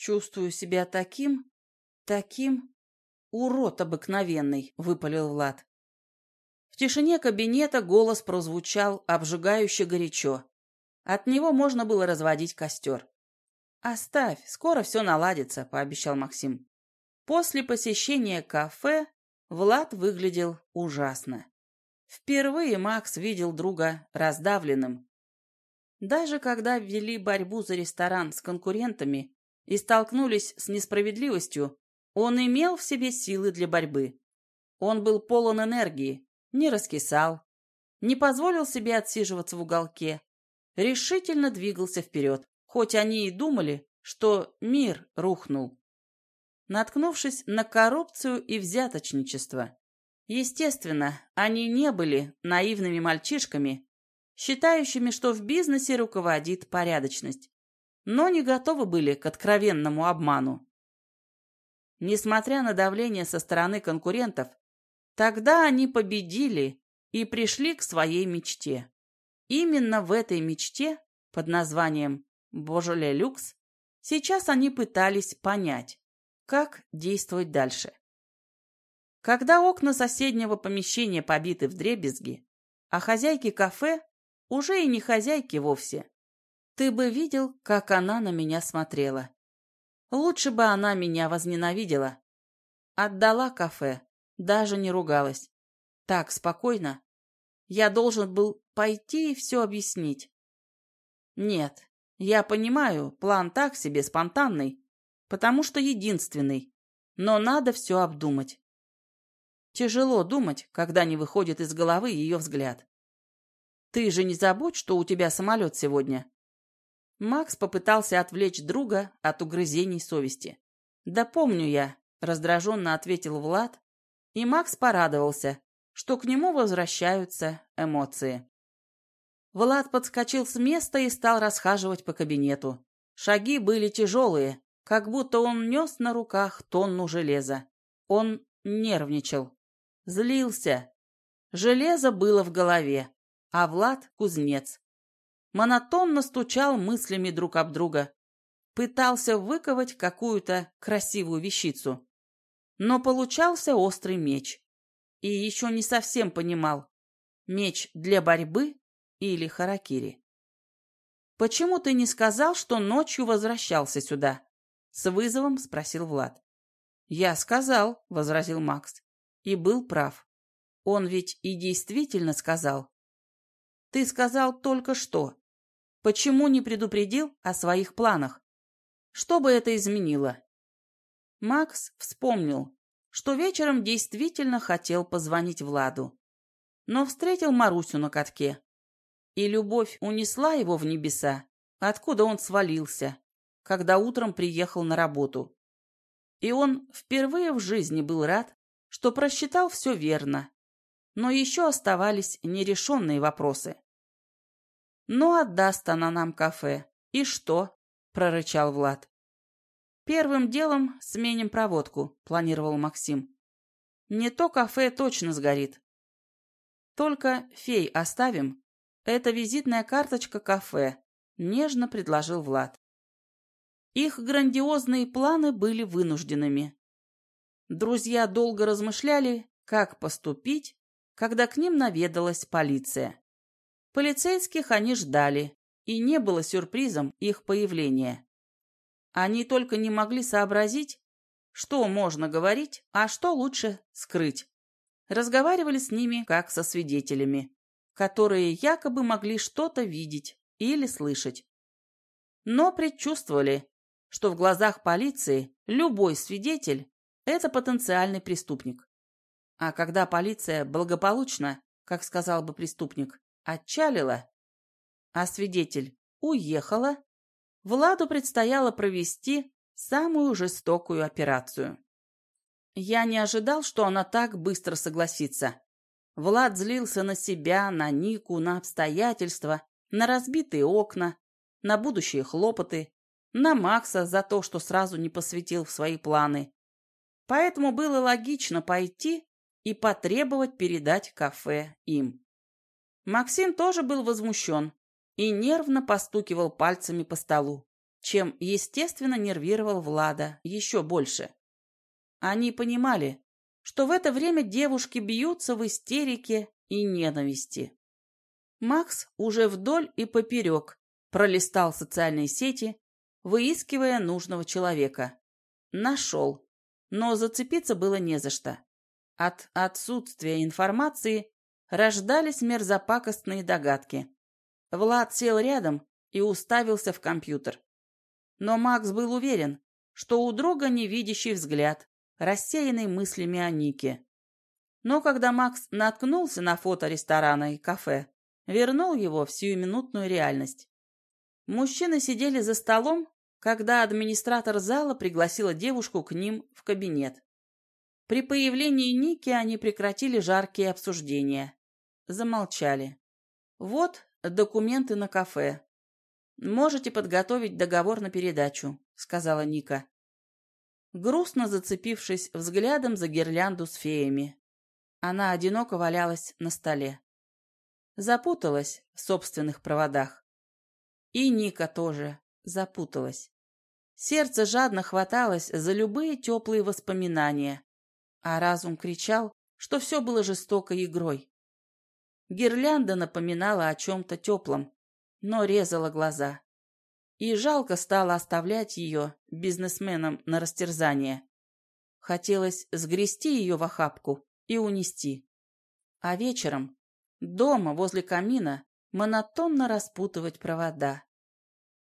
Чувствую себя таким, таким... Урод обыкновенный, выпалил Влад. В тишине кабинета голос прозвучал обжигающе горячо. От него можно было разводить костер. «Оставь, скоро все наладится», — пообещал Максим. После посещения кафе Влад выглядел ужасно. Впервые Макс видел друга раздавленным. Даже когда ввели борьбу за ресторан с конкурентами и столкнулись с несправедливостью, он имел в себе силы для борьбы. Он был полон энергии, не раскисал, не позволил себе отсиживаться в уголке, решительно двигался вперед, хоть они и думали, что мир рухнул. Наткнувшись на коррупцию и взяточничество, естественно, они не были наивными мальчишками, считающими, что в бизнесе руководит порядочность, но не готовы были к откровенному обману. Несмотря на давление со стороны конкурентов, тогда они победили и пришли к своей мечте. Именно в этой мечте, под названием «Божоле Люкс», сейчас они пытались понять, как действовать дальше. Когда окна соседнего помещения побиты в дребезги, а хозяйки кафе уже и не хозяйки вовсе, ты бы видел, как она на меня смотрела. Лучше бы она меня возненавидела. Отдала кафе, даже не ругалась. Так, спокойно. Я должен был пойти и все объяснить. Нет, я понимаю, план так себе спонтанный, потому что единственный, но надо все обдумать. Тяжело думать, когда не выходит из головы ее взгляд. Ты же не забудь, что у тебя самолет сегодня. Макс попытался отвлечь друга от угрызений совести. «Да помню я», — раздраженно ответил Влад, и Макс порадовался, что к нему возвращаются эмоции. Влад подскочил с места и стал расхаживать по кабинету. Шаги были тяжелые, как будто он нес на руках тонну железа. Он нервничал, злился. Железо было в голове, а Влад — кузнец монотонно стучал мыслями друг об друга. Пытался выковать какую-то красивую вещицу. Но получался острый меч. И еще не совсем понимал, меч для борьбы или харакири. «Почему ты не сказал, что ночью возвращался сюда?» С вызовом спросил Влад. «Я сказал», — возразил Макс. И был прав. Он ведь и действительно сказал. «Ты сказал только что. Почему не предупредил о своих планах? Что бы это изменило? Макс вспомнил, что вечером действительно хотел позвонить Владу, но встретил Марусю на катке. И любовь унесла его в небеса, откуда он свалился, когда утром приехал на работу. И он впервые в жизни был рад, что просчитал все верно. Но еще оставались нерешенные вопросы. «Ну, отдаст она нам кафе. И что?» – прорычал Влад. «Первым делом сменим проводку», – планировал Максим. «Не то кафе точно сгорит. Только фей оставим. Это визитная карточка кафе», – нежно предложил Влад. Их грандиозные планы были вынужденными. Друзья долго размышляли, как поступить, когда к ним наведалась полиция. Полицейских они ждали, и не было сюрпризом их появления. Они только не могли сообразить, что можно говорить, а что лучше скрыть. Разговаривали с ними, как со свидетелями, которые якобы могли что-то видеть или слышать. Но предчувствовали, что в глазах полиции любой свидетель – это потенциальный преступник. А когда полиция благополучно, как сказал бы преступник, отчалила, а свидетель уехала, Владу предстояло провести самую жестокую операцию. Я не ожидал, что она так быстро согласится. Влад злился на себя, на Нику, на обстоятельства, на разбитые окна, на будущие хлопоты, на Макса за то, что сразу не посвятил в свои планы. Поэтому было логично пойти и потребовать передать кафе им. Максим тоже был возмущен и нервно постукивал пальцами по столу. чем, естественно, нервировал Влада еще больше. Они понимали, что в это время девушки бьются в истерике и ненависти. Макс уже вдоль и поперек пролистал социальные сети, выискивая нужного человека. Нашел, но зацепиться было не за что. От отсутствия информации рождались мерзопакостные догадки. Влад сел рядом и уставился в компьютер. Но Макс был уверен, что у друга невидящий взгляд, рассеянный мыслями о Нике. Но когда Макс наткнулся на фото ресторана и кафе, вернул его в сиюминутную реальность. Мужчины сидели за столом, когда администратор зала пригласила девушку к ним в кабинет. При появлении Ники они прекратили жаркие обсуждения. Замолчали. «Вот документы на кафе. Можете подготовить договор на передачу», — сказала Ника. Грустно зацепившись взглядом за гирлянду с феями. Она одиноко валялась на столе. Запуталась в собственных проводах. И Ника тоже запуталась. Сердце жадно хваталось за любые теплые воспоминания, а разум кричал, что все было жестокой игрой. Гирлянда напоминала о чем-то теплом, но резала глаза. И жалко стало оставлять ее бизнесменам на растерзание. Хотелось сгрести ее в охапку и унести. А вечером, дома возле камина, монотонно распутывать провода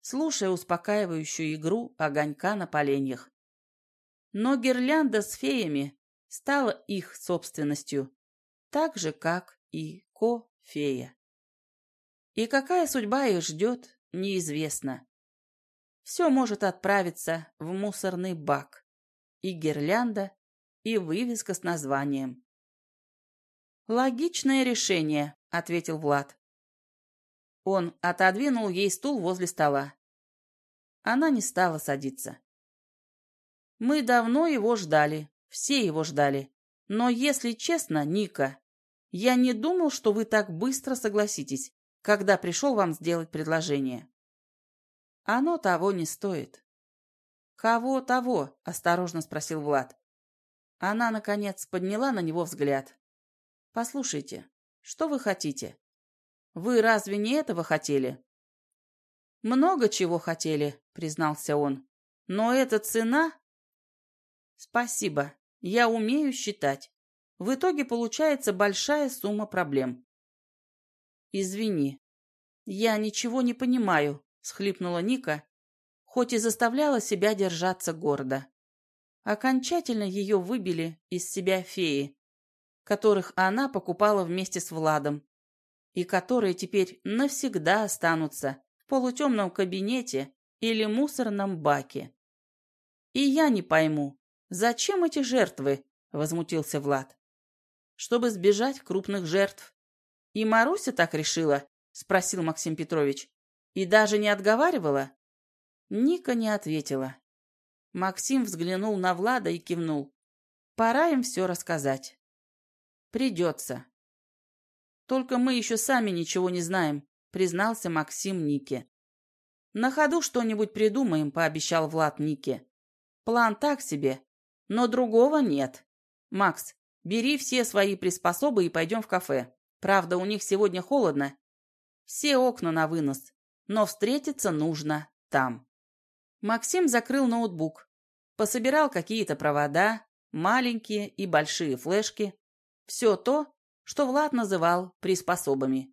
слушая успокаивающую игру огонька на поленьях. Но гирлянда с феями стала их собственностью, так же, как и ко-фея. И какая судьба их ждет, неизвестно. Все может отправиться в мусорный бак. И гирлянда, и вывеска с названием. «Логичное решение», — ответил Влад. Он отодвинул ей стул возле стола. Она не стала садиться. Мы давно его ждали, все его ждали. Но, если честно, Ника, я не думал, что вы так быстро согласитесь, когда пришел вам сделать предложение. Оно того не стоит. Кого того? Осторожно спросил Влад. Она, наконец, подняла на него взгляд. Послушайте, что вы хотите? Вы разве не этого хотели? Много чего хотели, признался он. Но эта цена... Спасибо, я умею считать. В итоге получается большая сумма проблем. Извини. Я ничего не понимаю, схлипнула Ника, хоть и заставляла себя держаться гордо. Окончательно ее выбили из себя феи, которых она покупала вместе с Владом, и которые теперь навсегда останутся в полутемном кабинете или мусорном баке. И я не пойму, зачем эти жертвы, возмутился Влад. Чтобы сбежать крупных жертв. И Маруся так решила, спросил Максим Петрович. И даже не отговаривала? Ника не ответила. Максим взглянул на Влада и кивнул. Пора им все рассказать. Придется. Только мы еще сами ничего не знаем, признался Максим Нике. На ходу что-нибудь придумаем, пообещал Влад Нике. План так себе, но другого нет. Макс, бери все свои приспособы и пойдем в кафе. Правда, у них сегодня холодно. Все окна на вынос, но встретиться нужно там. Максим закрыл ноутбук, пособирал какие-то провода, маленькие и большие флешки. Все то, что Влад называл приспособами.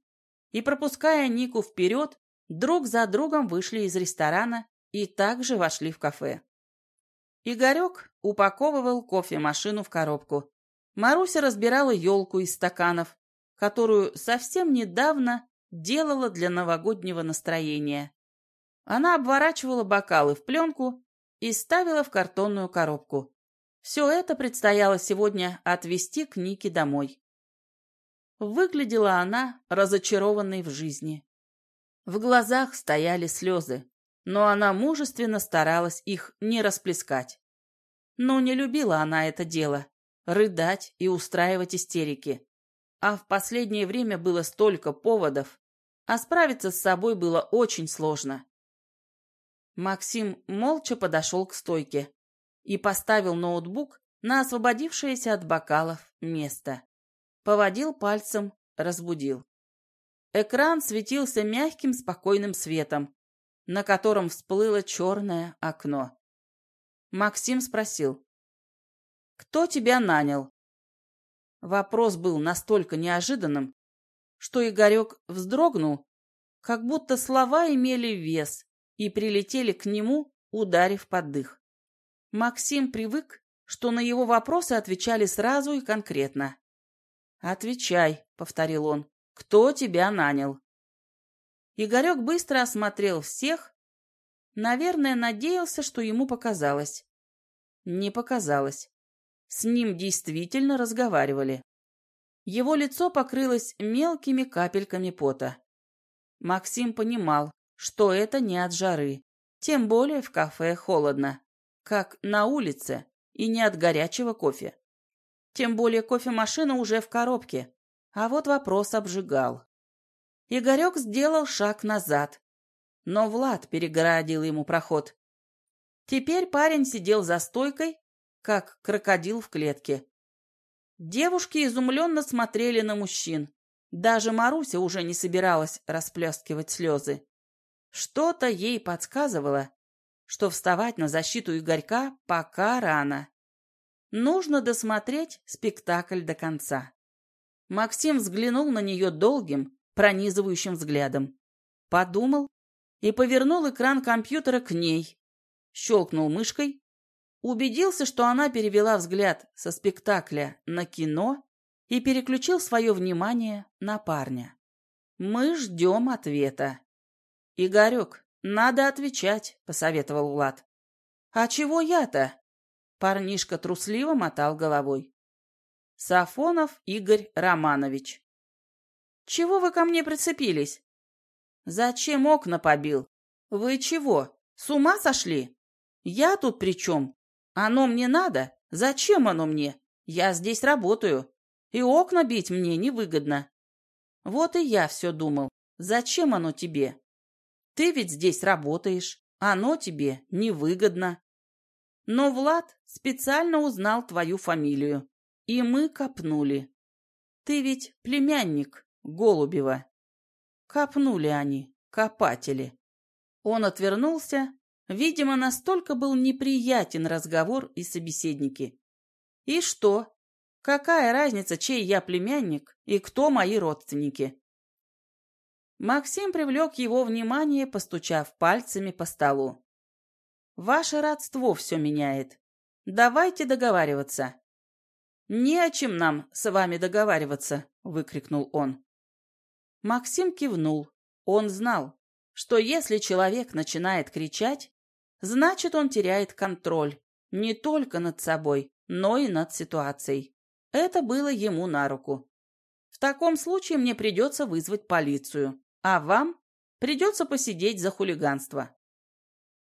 И пропуская Нику вперед, друг за другом вышли из ресторана и также вошли в кафе. Игорек упаковывал кофемашину в коробку. Маруся разбирала елку из стаканов, которую совсем недавно делала для новогоднего настроения. Она обворачивала бокалы в пленку и ставила в картонную коробку. Все это предстояло сегодня отвезти к Нике домой. Выглядела она разочарованной в жизни. В глазах стояли слезы, но она мужественно старалась их не расплескать. Но не любила она это дело — рыдать и устраивать истерики. А в последнее время было столько поводов, а справиться с собой было очень сложно. Максим молча подошел к стойке и поставил ноутбук на освободившееся от бокалов место. Поводил пальцем, разбудил. Экран светился мягким спокойным светом, на котором всплыло черное окно. Максим спросил. «Кто тебя нанял?» Вопрос был настолько неожиданным, что Игорек вздрогнул, как будто слова имели вес и прилетели к нему, ударив под дых. Максим привык, что на его вопросы отвечали сразу и конкретно. «Отвечай», — повторил он, — «кто тебя нанял?» Игорек быстро осмотрел всех, наверное, надеялся, что ему показалось. Не показалось. С ним действительно разговаривали. Его лицо покрылось мелкими капельками пота. Максим понимал, что это не от жары, тем более в кафе холодно, как на улице, и не от горячего кофе. Тем более кофемашина уже в коробке, а вот вопрос обжигал. Игорек сделал шаг назад, но Влад перегородил ему проход. Теперь парень сидел за стойкой, как крокодил в клетке. Девушки изумленно смотрели на мужчин. Даже Маруся уже не собиралась расплескивать слезы. Что-то ей подсказывало, что вставать на защиту Игорька пока рано. Нужно досмотреть спектакль до конца. Максим взглянул на нее долгим, пронизывающим взглядом. Подумал и повернул экран компьютера к ней. Щелкнул мышкой, убедился, что она перевела взгляд со спектакля на кино и переключил свое внимание на парня. «Мы ждем ответа». «Игорек, надо отвечать», — посоветовал Влад. «А чего я-то?» Парнишка трусливо мотал головой. Сафонов Игорь Романович. «Чего вы ко мне прицепились?» «Зачем окна побил? Вы чего, с ума сошли? Я тут при чем? Оно мне надо? Зачем оно мне? Я здесь работаю. И окна бить мне невыгодно. Вот и я все думал. Зачем оно тебе? Ты ведь здесь работаешь. Оно тебе невыгодно. Но Влад специально узнал твою фамилию. И мы копнули. Ты ведь племянник Голубева. Копнули они, копатели. Он отвернулся Видимо, настолько был неприятен разговор и собеседники. И что? Какая разница, чей я племянник и кто мои родственники? Максим привлек его внимание, постучав пальцами по столу. «Ваше родство все меняет. Давайте договариваться». «Не о чем нам с вами договариваться», — выкрикнул он. Максим кивнул. Он знал, что если человек начинает кричать, Значит, он теряет контроль не только над собой, но и над ситуацией. Это было ему на руку. В таком случае мне придется вызвать полицию, а вам придется посидеть за хулиганство.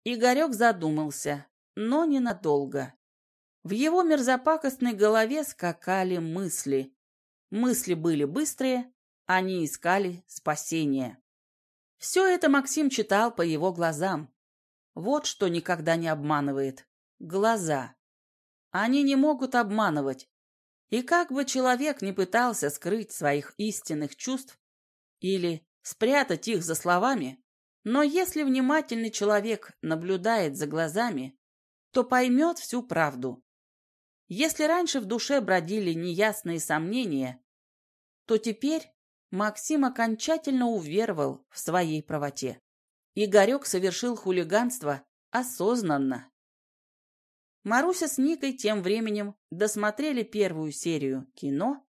Игорек задумался, но ненадолго. В его мерзопакостной голове скакали мысли. Мысли были быстрые, они искали спасения. Все это Максим читал по его глазам. Вот что никогда не обманывает. Глаза. Они не могут обманывать. И как бы человек не пытался скрыть своих истинных чувств или спрятать их за словами, но если внимательный человек наблюдает за глазами, то поймет всю правду. Если раньше в душе бродили неясные сомнения, то теперь Максим окончательно уверовал в своей правоте. Игорек совершил хулиганство осознанно. Маруся с Никой тем временем досмотрели первую серию кино,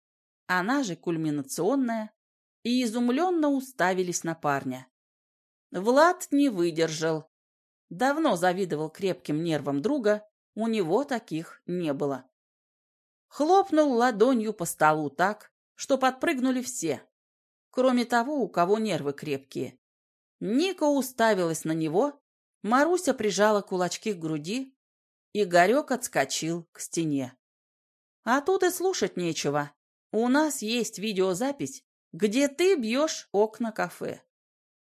она же кульминационная, и изумленно уставились на парня. Влад не выдержал. Давно завидовал крепким нервам друга, у него таких не было. Хлопнул ладонью по столу так, что подпрыгнули все, кроме того, у кого нервы крепкие. Ника уставилась на него, Маруся прижала кулачки к груди, Игорек отскочил к стене. А тут и слушать нечего. У нас есть видеозапись, где ты бьешь окна кафе.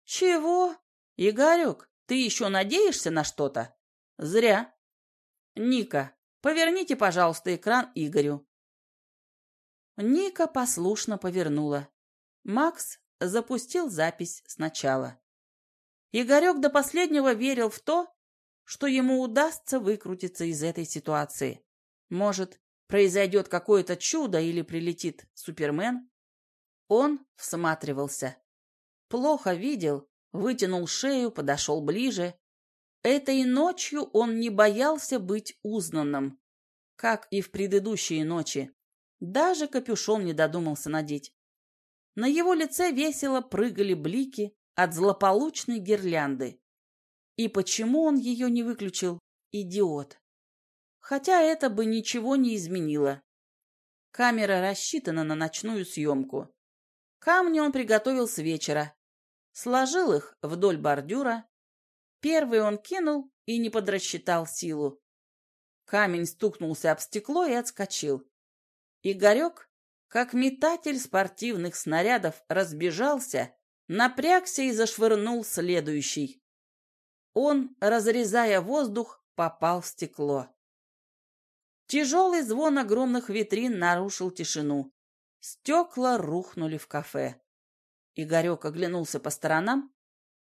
Чего? Игорек, Ты еще надеешься на что-то? Зря. Ника, поверните, пожалуйста, экран Игорю. Ника послушно повернула. Макс запустил запись сначала. Игорек до последнего верил в то, что ему удастся выкрутиться из этой ситуации. Может, произойдет какое-то чудо или прилетит Супермен? Он всматривался. Плохо видел, вытянул шею, подошел ближе. Этой ночью он не боялся быть узнанным, как и в предыдущие ночи. Даже капюшон не додумался надеть. На его лице весело прыгали блики от злополучной гирлянды. И почему он ее не выключил? Идиот. Хотя это бы ничего не изменило. Камера рассчитана на ночную съемку. Камни он приготовил с вечера. Сложил их вдоль бордюра. Первый он кинул и не подрасчитал силу. Камень стукнулся об стекло и отскочил. Игорек, как метатель спортивных снарядов, разбежался, напрягся и зашвырнул следующий. Он, разрезая воздух, попал в стекло. Тяжелый звон огромных витрин нарушил тишину. Стекла рухнули в кафе. Игорек оглянулся по сторонам,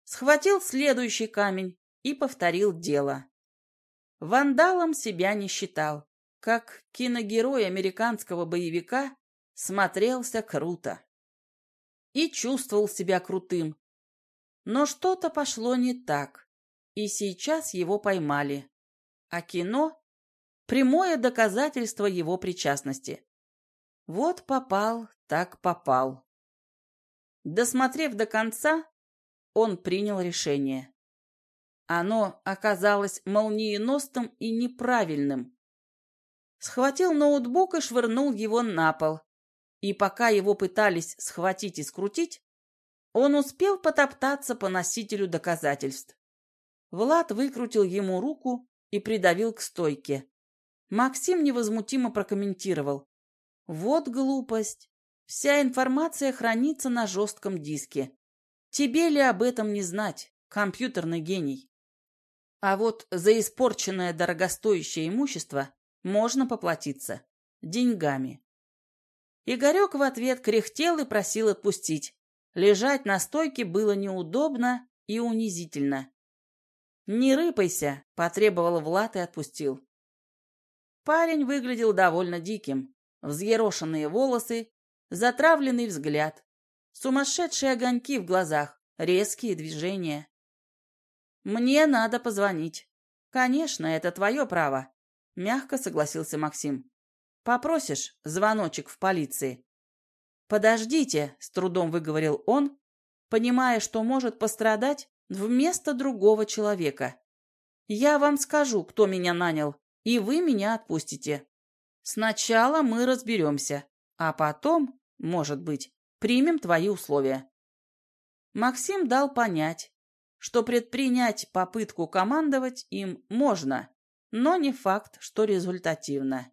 схватил следующий камень и повторил дело. Вандалом себя не считал, как киногерой американского боевика смотрелся круто. И чувствовал себя крутым. Но что-то пошло не так, и сейчас его поймали. А кино — прямое доказательство его причастности. Вот попал, так попал. Досмотрев до конца, он принял решение. Оно оказалось молниеносным и неправильным. Схватил ноутбук и швырнул его на пол. И пока его пытались схватить и скрутить, он успел потоптаться по носителю доказательств. Влад выкрутил ему руку и придавил к стойке. Максим невозмутимо прокомментировал. Вот глупость. Вся информация хранится на жестком диске. Тебе ли об этом не знать, компьютерный гений? А вот за испорченное дорогостоящее имущество можно поплатиться. Деньгами. Игорек в ответ кряхтел и просил отпустить. Лежать на стойке было неудобно и унизительно. «Не рыпайся», — потребовал Влад и отпустил. Парень выглядел довольно диким взъерошенные волосы, затравленный взгляд, сумасшедшие огоньки в глазах, резкие движения. «Мне надо позвонить». «Конечно, это твое право», — мягко согласился Максим. «Попросишь звоночек в полиции?» «Подождите», — с трудом выговорил он, понимая, что может пострадать вместо другого человека. «Я вам скажу, кто меня нанял, и вы меня отпустите». Сначала мы разберемся, а потом, может быть, примем твои условия. Максим дал понять, что предпринять попытку командовать им можно, но не факт, что результативно.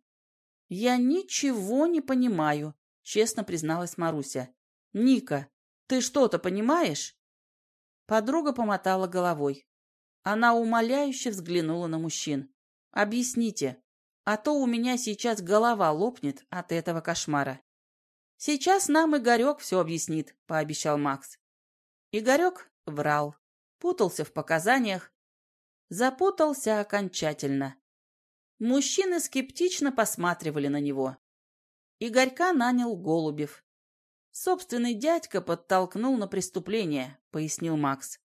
«Я ничего не понимаю», — честно призналась Маруся. «Ника, ты что-то понимаешь?» Подруга помотала головой. Она умоляюще взглянула на мужчин. «Объясните, а то у меня сейчас голова лопнет от этого кошмара. Сейчас нам Игорек все объяснит, пообещал Макс. Игорек врал, путался в показаниях, запутался окончательно. Мужчины скептично посматривали на него. Игорька нанял Голубев. Собственный дядька подтолкнул на преступление, пояснил Макс.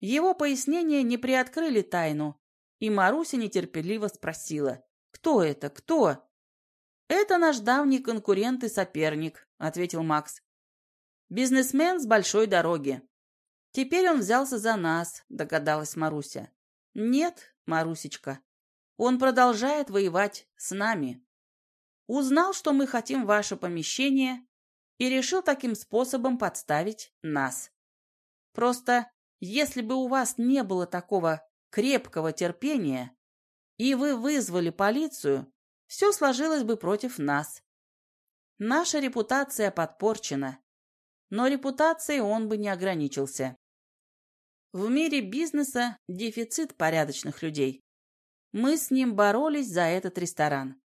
Его пояснения не приоткрыли тайну, и Маруся нетерпеливо спросила. «Кто это? Кто?» «Это наш давний конкурент и соперник», — ответил Макс. «Бизнесмен с большой дороги». «Теперь он взялся за нас», — догадалась Маруся. «Нет, Марусечка, он продолжает воевать с нами. Узнал, что мы хотим ваше помещение, и решил таким способом подставить нас. Просто, если бы у вас не было такого крепкого терпения, и вы вызвали полицию, все сложилось бы против нас. Наша репутация подпорчена. Но репутацией он бы не ограничился. В мире бизнеса дефицит порядочных людей. Мы с ним боролись за этот ресторан.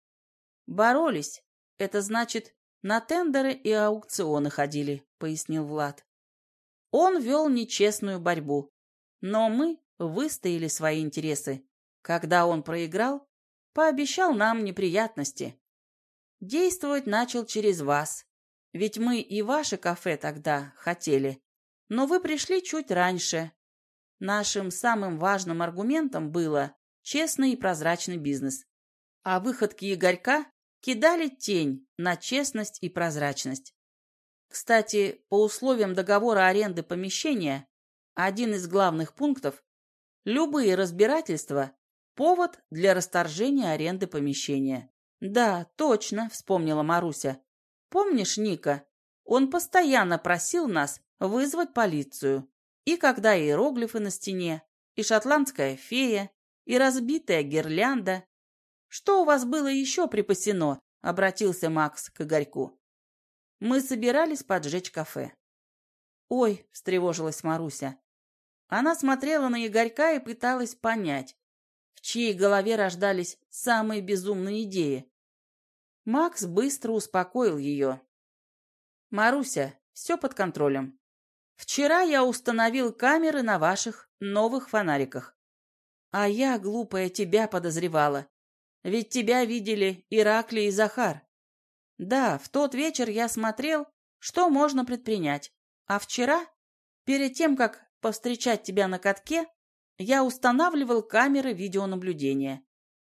Боролись. Это значит, на тендеры и аукционы ходили, пояснил Влад. Он вел нечестную борьбу. Но мы выстояли свои интересы. Когда он проиграл, пообещал нам неприятности. Действовать начал через вас. Ведь мы и ваше кафе тогда хотели. Но вы пришли чуть раньше, Нашим самым важным аргументом было честный и прозрачный бизнес. А выходки Игорька кидали тень на честность и прозрачность. Кстати, по условиям договора аренды помещения, один из главных пунктов – любые разбирательства – повод для расторжения аренды помещения. «Да, точно», – вспомнила Маруся. «Помнишь Ника? Он постоянно просил нас вызвать полицию. И когда иероглифы на стене, и шотландская фея, и разбитая гирлянда. Что у вас было еще припасено? Обратился Макс к Игорьку. Мы собирались поджечь кафе. Ой, встревожилась Маруся. Она смотрела на Игорька и пыталась понять, в чьей голове рождались самые безумные идеи. Макс быстро успокоил ее. «Маруся, все под контролем. Вчера я установил камеры на ваших новых фонариках. А я, глупая, тебя подозревала. Ведь тебя видели Ираклий и Захар. Да, в тот вечер я смотрел, что можно предпринять. А вчера, перед тем, как повстречать тебя на катке, я устанавливал камеры видеонаблюдения.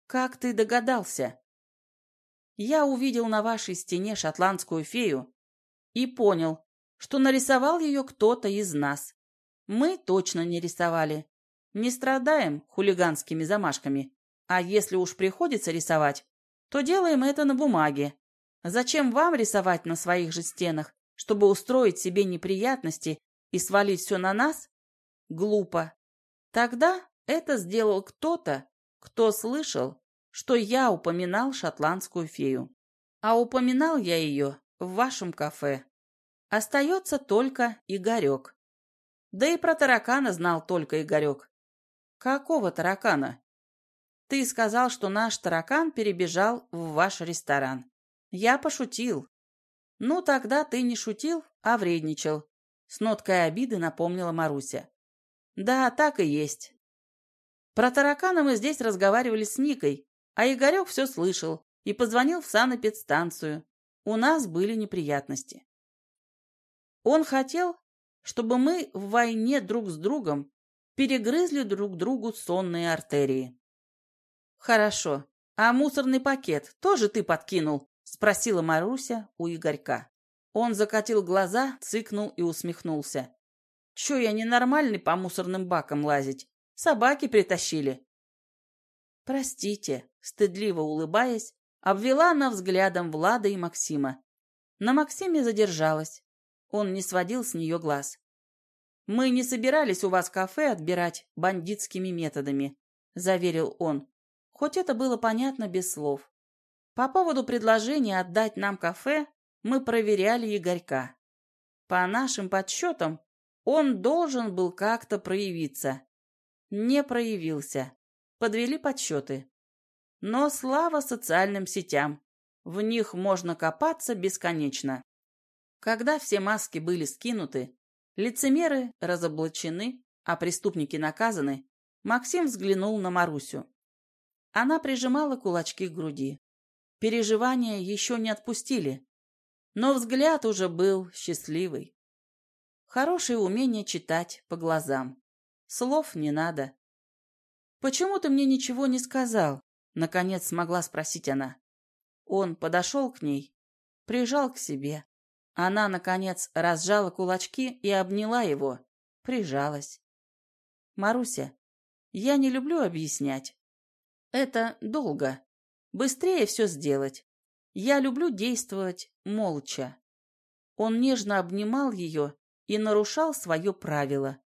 Как ты догадался? Я увидел на вашей стене шотландскую фею и понял, что нарисовал ее кто-то из нас. Мы точно не рисовали. Не страдаем хулиганскими замашками. А если уж приходится рисовать, то делаем это на бумаге. Зачем вам рисовать на своих же стенах, чтобы устроить себе неприятности и свалить все на нас? Глупо. Тогда это сделал кто-то, кто слышал, что я упоминал шотландскую фею. А упоминал я ее в вашем кафе. Остается только Игорек. Да и про таракана знал только Игорек. Какого таракана? Ты сказал, что наш таракан перебежал в ваш ресторан. Я пошутил. Ну, тогда ты не шутил, а вредничал. С ноткой обиды напомнила Маруся. Да, так и есть. Про таракана мы здесь разговаривали с Никой, а Игорек все слышал и позвонил в санэпидстанцию. У нас были неприятности. Он хотел, чтобы мы в войне друг с другом перегрызли друг другу сонные артерии. «Хорошо. А мусорный пакет тоже ты подкинул?» — спросила Маруся у Игорька. Он закатил глаза, цыкнул и усмехнулся. «Чё я ненормальный по мусорным бакам лазить? Собаки притащили». «Простите», — стыдливо улыбаясь, обвела она взглядом Влада и Максима. На Максиме задержалась, он не сводил с нее глаз. «Мы не собирались у вас кафе отбирать бандитскими методами», — заверил он, хоть это было понятно без слов. «По поводу предложения отдать нам кафе мы проверяли Игорька. По нашим подсчетам, он должен был как-то проявиться. Не проявился. Подвели подсчеты. Но слава социальным сетям. В них можно копаться бесконечно. Когда все маски были скинуты, лицемеры разоблачены, а преступники наказаны, Максим взглянул на Марусю. Она прижимала кулачки к груди. Переживания еще не отпустили, но взгляд уже был счастливый. Хорошее умение читать по глазам. Слов не надо. «Почему ты мне ничего не сказал?» — наконец смогла спросить она. Он подошел к ней, прижал к себе. Она, наконец, разжала кулачки и обняла его, прижалась. «Маруся, я не люблю объяснять. Это долго. Быстрее все сделать. Я люблю действовать молча». Он нежно обнимал ее и нарушал свое правило.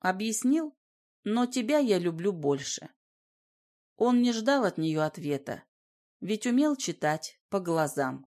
Объяснил, но тебя я люблю больше. Он не ждал от нее ответа, ведь умел читать по глазам.